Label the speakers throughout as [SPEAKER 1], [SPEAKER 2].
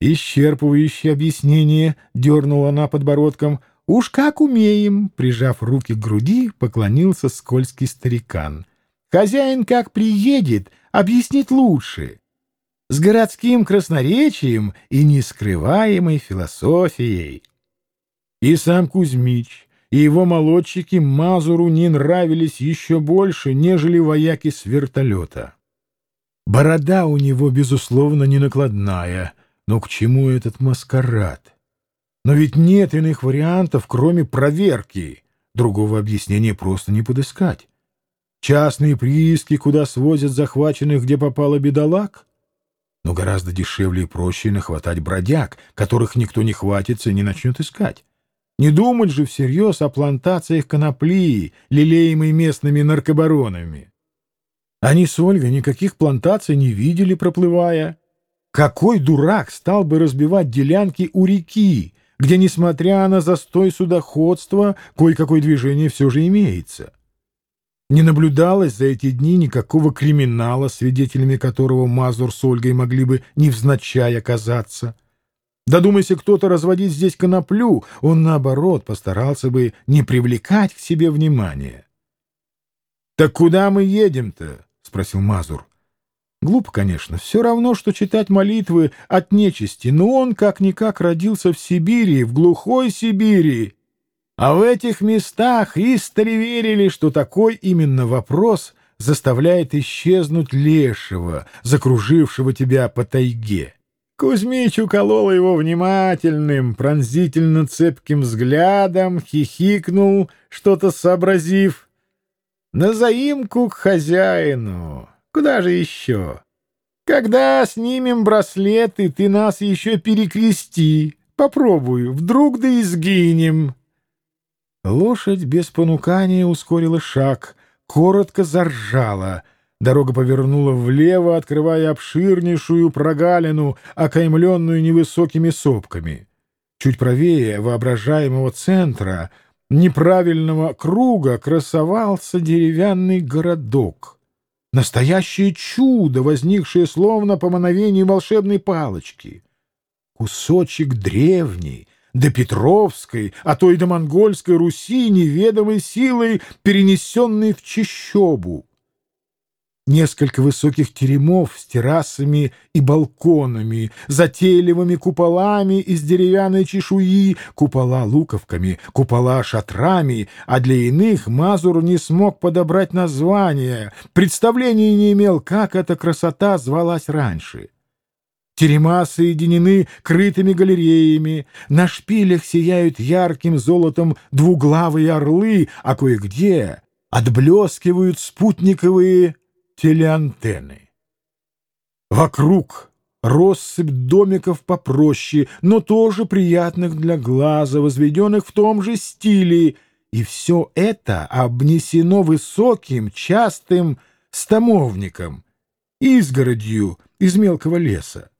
[SPEAKER 1] Исчерпывающее объяснение дернула она подбородком. «Уж как умеем!» — прижав руки к груди, поклонился скользкий старикан. «Хозяин как приедет, объяснит лучше. С городским красноречием и нескрываемой философией». И сам Кузьмич, и его молодчики Мазуру не нравились еще больше, нежели вояки с вертолета. Борода у него, безусловно, не накладная, но к чему этот маскарад? Но ведь нет иных вариантов, кроме проверки. Другого объяснения просто не подыскать. Частные прииски, куда свозят захваченных, где попало бедолаг? Но гораздо дешевле и проще нахватать бродяг, которых никто не хватится и не начнет искать. Не думать же всерьез о плантациях конопли, лелеемой местными наркобаронами. Они с Ольгой никаких плантаций не видели, проплывая. Какой дурак стал бы разбивать делянки у реки, где, несмотря на застой судоходства, кое-какое движение все же имеется? Не наблюдалось за эти дни никакого криминала, свидетелями которого Мазур с Ольгой могли бы невзначай оказаться. Додумайся кто-то разводить здесь коноплю, он, наоборот, постарался бы не привлекать к себе внимания. — Так куда мы едем-то? — спросил Мазур. Глупо, конечно, все равно, что читать молитвы от нечисти, но он как-никак родился в Сибири, в глухой Сибири. А в этих местах истори верили, что такой именно вопрос заставляет исчезнуть лешего, закружившего тебя по тайге. Кузьмич уколол его внимательным, пронзительно цепким взглядом, хихикнул, что-то сообразив. «На заимку к хозяину. Куда же еще? Когда снимем браслеты, ты нас еще перекрести. Попробую, вдруг да изгинем». Лошадь без понукания ускорила шаг, коротко заржала — Дорога повернула влево, открывая обширнейшую прогалину, окаймленную невысокими сопками. Чуть правее воображаемого центра, неправильного круга, красовался деревянный городок. Настоящее чудо, возникшее словно по мановению волшебной палочки. Кусочек древней, до Петровской, а то и до Монгольской Руси неведомой силой, перенесенной в Чищобу несколько высоких теремов с террасами и балконами, затейливыми куполами из деревянной чешуи, купола луковками, купола шатрами, а для иных Мазур не смог подобрать название, представления не имел, как эта красота звалась раньше. Терема соединены крытыми галереями, на шпилях сияют ярким золотом двуглавые орлы, а кое-где отблескивают спутниковые телеантенны. Вокруг россыпь домиков попроще, но тоже приятных для глаза, возведенных в том же стиле, и все это обнесено высоким, частым стомовником, изгородью из мелкого леса.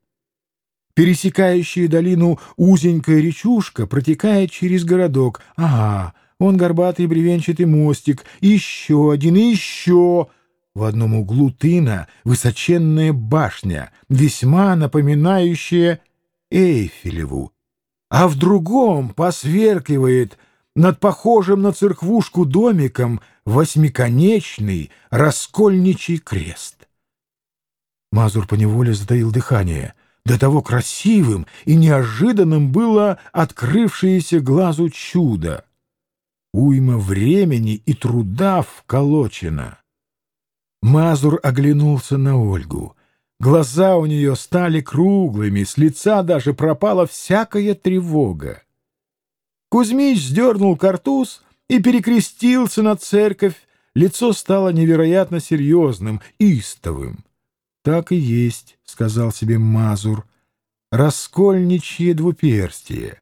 [SPEAKER 1] Пересекающая долину узенькая речушка протекает через городок. Ага, он горбатый бревенчатый мостик, еще один, еще... В одном углу тына высоченная башня, весьма напоминающая Эйфелеву, а в другом посверкивает над похожим на церквушку домиком восьмиконечный раскольничий крест. Мазур поневоле затаил дыхание. До того красивым и неожиданным было открывшееся глазу чудо. Уйма времени и труда вколочено. Мазур оглянулся на Ольгу. Глаза у нее стали круглыми, с лица даже пропала всякая тревога. Кузьмич сдернул картуз и перекрестился на церковь. Лицо стало невероятно серьезным, истовым. — Так и есть, — сказал себе Мазур, — раскольничье двуперстие.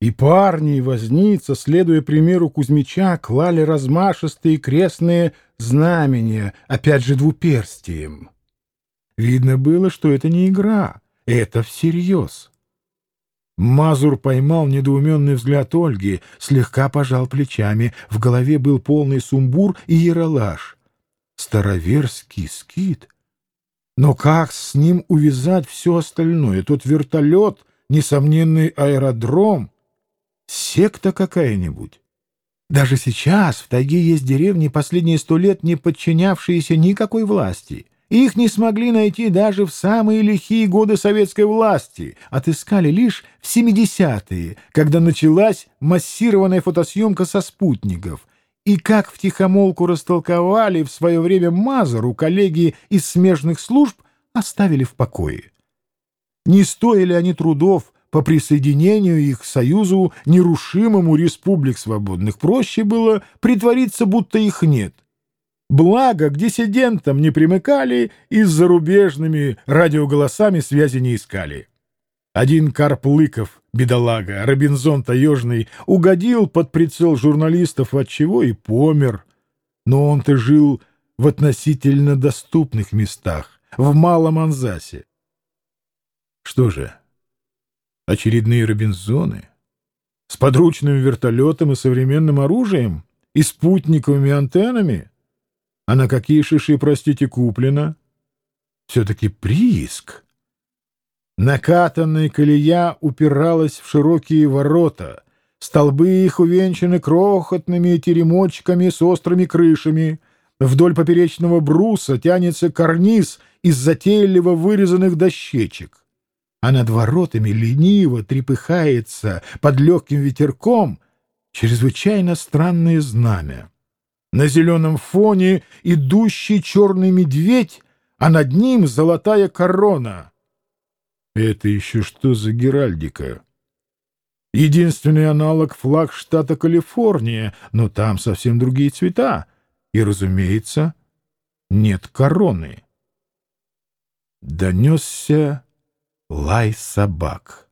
[SPEAKER 1] И парни, и возница, следуя примеру Кузьмича, клали размашистые крестные знамения, опять же двуперстием. Видно было, что это не игра, это всерьез. Мазур поймал недоуменный взгляд Ольги, слегка пожал плечами, в голове был полный сумбур и яролаж. Староверский скит? Но как с ним увязать все остальное? Тот вертолет, несомненный аэродром, секта какая-нибудь. Даже сейчас в тайге есть деревни, последние сто лет не подчинявшиеся никакой власти. Их не смогли найти даже в самые лихие годы советской власти, отыскали лишь в 70-е, когда началась массированная фотосъемка со спутников. И как втихомолку растолковали в свое время Мазару коллеги из смежных служб, оставили в покое. Не стоили они трудов по присоединению их к союзу нерушимому республик свободных. Проще было притвориться, будто их нет. Благо, к диссидентам не примыкали и с зарубежными радиоголосами связи не искали. Один Карп Лыков, бедолага, Робинзон Таежный, угодил под прицел журналистов, отчего и помер. Но он-то жил в относительно доступных местах, в Малом Анзасе. Что же, очередные Робинзоны? С подручным вертолетом и современным оружием? И спутниковыми антеннами? А на какие шиши, простите, куплено? Все-таки прииск. Накатанная колея упиралась в широкие ворота. Столбы их увенчаны крохотными теремочками с острыми крышами. Вдоль поперечного бруса тянется карниз из затейливо вырезанных дощечек. А над воротами лениво трепыхается под легким ветерком чрезвычайно странное знамя. На зеленом фоне идущий черный медведь, а над ним золотая корона. Это еще что за геральдика? Единственный аналог флаг штата Калифорния, но там совсем другие цвета. И, разумеется, нет короны. Донесся лай собак.